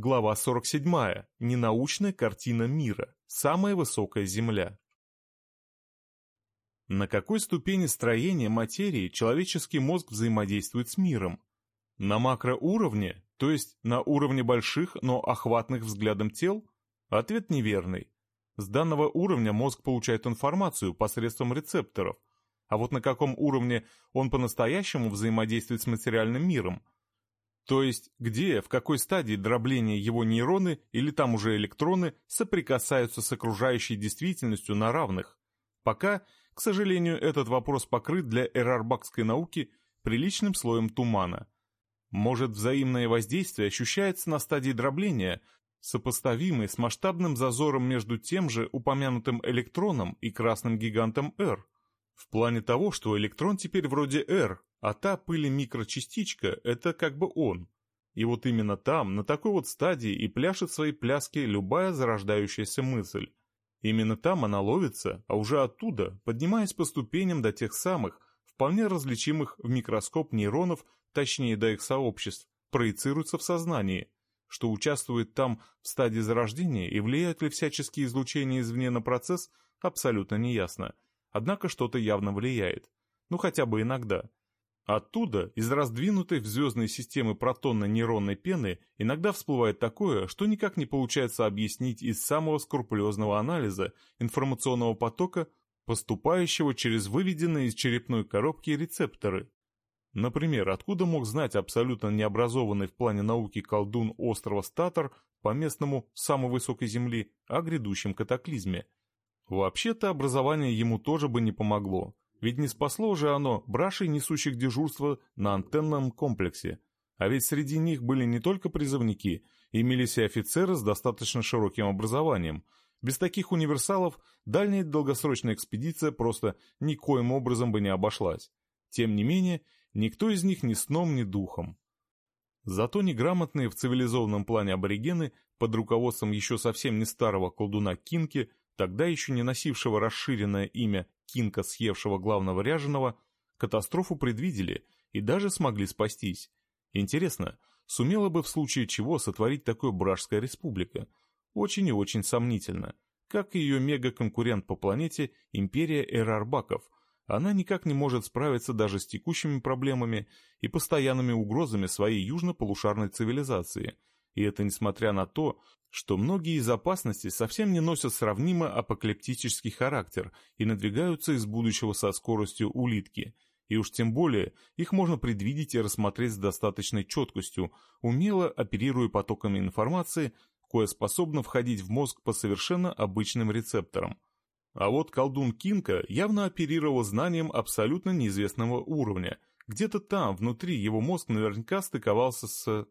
Глава 47. Ненаучная картина мира. Самая высокая Земля. На какой ступени строения материи человеческий мозг взаимодействует с миром? На макроуровне, то есть на уровне больших, но охватных взглядом тел? Ответ неверный. С данного уровня мозг получает информацию посредством рецепторов, а вот на каком уровне он по-настоящему взаимодействует с материальным миром? То есть, где, в какой стадии дробления его нейроны или там уже электроны соприкасаются с окружающей действительностью на равных? Пока, к сожалению, этот вопрос покрыт для эрарбакской науки приличным слоем тумана. Может, взаимное воздействие ощущается на стадии дробления, сопоставимый с масштабным зазором между тем же упомянутым электроном и красным гигантом R? В плане того, что электрон теперь вроде R, а та пыли микрочастичка — это как бы он. И вот именно там, на такой вот стадии и пляшет свои пляски любая зарождающаяся мысль. Именно там она ловится, а уже оттуда, поднимаясь по ступеням до тех самых, вполне различимых в микроскоп нейронов, точнее до их сообществ, проецируется в сознании, что участвует там в стадии зарождения и влияют ли всяческие излучения извне на процесс, абсолютно неясно. Однако что-то явно влияет. Ну хотя бы иногда. Оттуда, из раздвинутой в звездной системы протонно-нейронной пены, иногда всплывает такое, что никак не получается объяснить из самого скрупулезного анализа информационного потока, поступающего через выведенные из черепной коробки рецепторы. Например, откуда мог знать абсолютно необразованный в плане науки колдун острова Статор по местному самой высокой земли о грядущем катаклизме – Вообще-то образование ему тоже бы не помогло, ведь не спасло же оно брашей, несущих дежурство на антенном комплексе. А ведь среди них были не только призывники, имелись и офицеры с достаточно широким образованием. Без таких универсалов дальняя долгосрочная экспедиция просто никоим образом бы не обошлась. Тем не менее, никто из них ни сном, ни духом. Зато неграмотные в цивилизованном плане аборигены под руководством еще совсем не старого колдуна Кинки тогда еще не носившего расширенное имя Кинка, съевшего главного ряженого, катастрофу предвидели и даже смогли спастись. Интересно, сумела бы в случае чего сотворить такое Бражская республика? Очень и очень сомнительно. Как и ее мега-конкурент по планете Империя Эрарбаков, она никак не может справиться даже с текущими проблемами и постоянными угрозами своей южно-полушарной цивилизации – и это несмотря на то, что многие из опасностей совсем не носят сравнимо апокалиптический характер и надвигаются из будущего со скоростью улитки, и уж тем более их можно предвидеть и рассмотреть с достаточной четкостью, умело оперируя потоками информации, кое способно входить в мозг по совершенно обычным рецепторам. А вот колдун Кинка явно оперировал знанием абсолютно неизвестного уровня, где-то там, внутри, его мозг наверняка стыковался с